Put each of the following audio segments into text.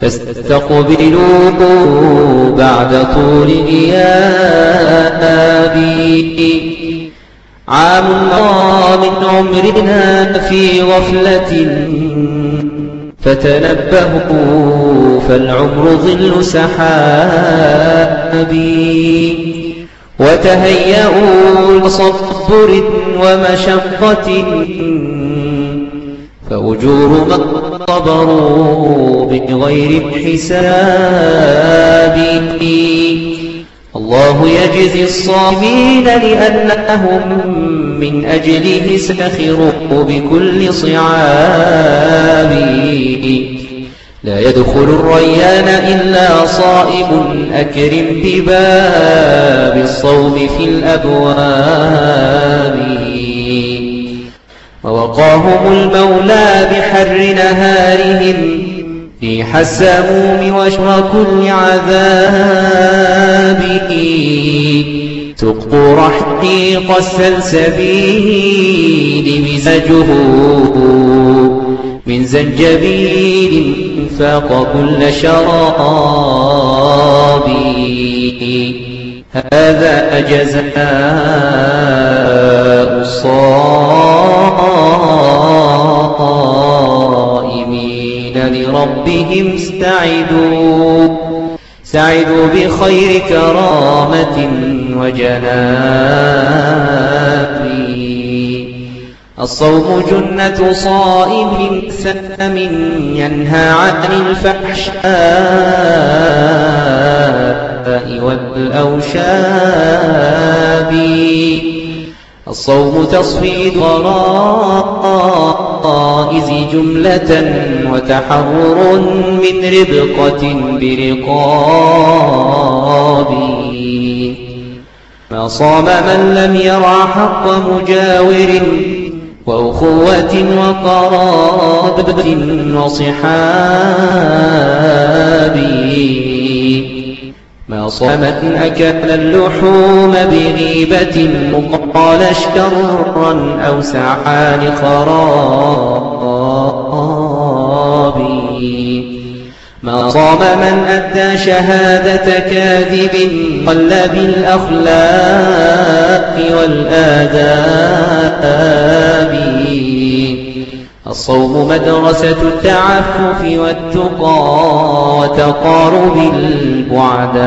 فاستقبلوه بعد طول غيابي عام من عمرنا في غفلة. فتنبهوا فالعمر ظل سحابي وتهيئوا لصبر ومشقة. فأجور من صبروا بغير حساب. الله يجزي الصابين لأنهم من أجله سخروا بكل صعاب. لا يدخل الريان إلا صائم أكرم بباب الصوم في الأبواب. ووقاهم المولى بحر نهارهم في حساموم وشر كل عذاب تقوا رحيق السلسبيل مزاجه من زنجبيل فاق كل شراب. هذا أجزاء الصائمين لربهم سعدوا سعدوا بخير كرامة وجناب الصوم جنة صائم سأم ينهى عن الفحشاء والأوشاب الصوم تصفيد غرائز جملة وتحرر من ربقة برقاب. ما صام من لم يرى حق مجاور وأخوة وقرابة وصحاب. ما صمت أكل اللحوم بغيبة قال شرا أو سعى لخرابي ما صام من أدى شهادة كاذب قل بالأخلاق والآداب. الصوم مدرسة التعفف والتقى وتقارب البعداء.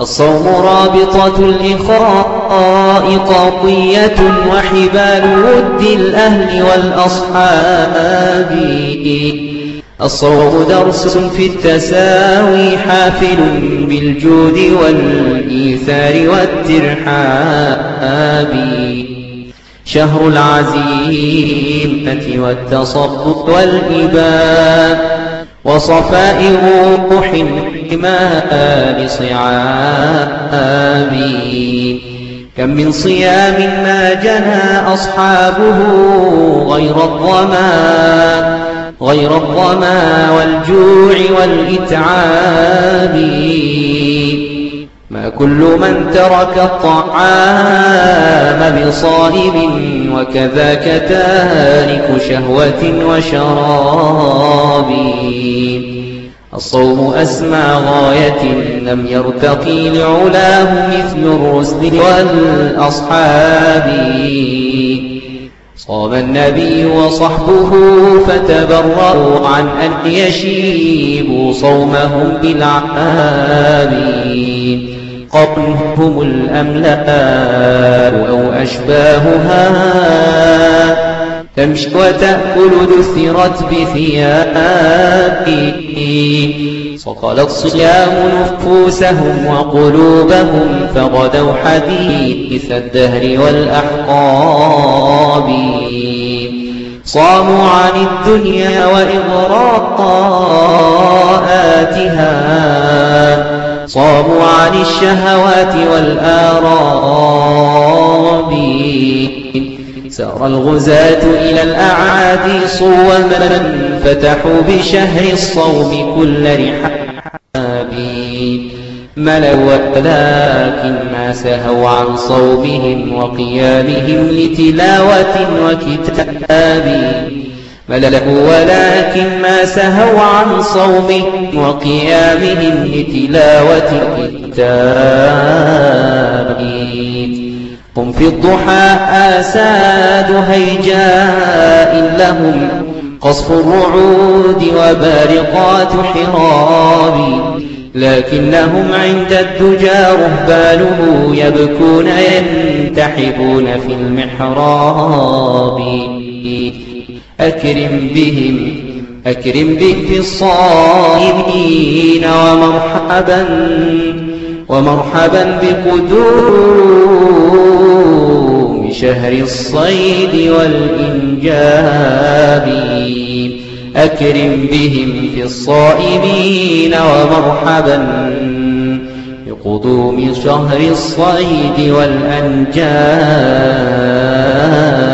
الصوم رابطة الإخاء قضية وحبال ود الأهل والأصحاب. الصوم درس في التساوي حافل بالجود والإيثار والترحاب شهر العزيمة والتصدق والإباء. وصفاء روح حمال صعاب كم من صيام ما جنى أصحابه غير الظمان غير الظما والجوع والإتعاب. ما كل من ترك الطعام بصائب وكذاك تارك شهوة وشراب الصوم أسمى غاية لم يرتقي لعلاه مثل الرسل والأصحاب صام النبي وصحبه فتبرأوا عن أن يشيبوا صومهم بالعاب قبلهم الأملاء أو أشباهها. تمشي وتأكل دثرت بثياب صقلت صيام نفوسهم وقلوبهم فغدوا حديث الدهر والأحقاب. صاموا عن الدنيا وإغراءاتها صاموا عن الشهوات والآراب سار الغزاة إلى الأعادي صوما فتحوا بشهر الصوم كل رحاب ملوا ولكن ما سهوا عن صومهم وقيامهم لتلاوة وكتاب. ملكوا ولكن ما سهوا عن صومهم وقيامهم لتلاوة الكتاب. قم في الضحى آساد هيجاء لهم قصف الرعود وبارقات حراب. لكنهم عند الدجى رهبانه يبكون ينتحبون في المحراب. أكرم بهم أكرم بهم في الصائمين ومرحبا ومرحبا بقدوم شهر الصيد والإنجاب. أكرم بهم في الصائمين ومرحبا بقدوم شهر الصيد والأنجاب.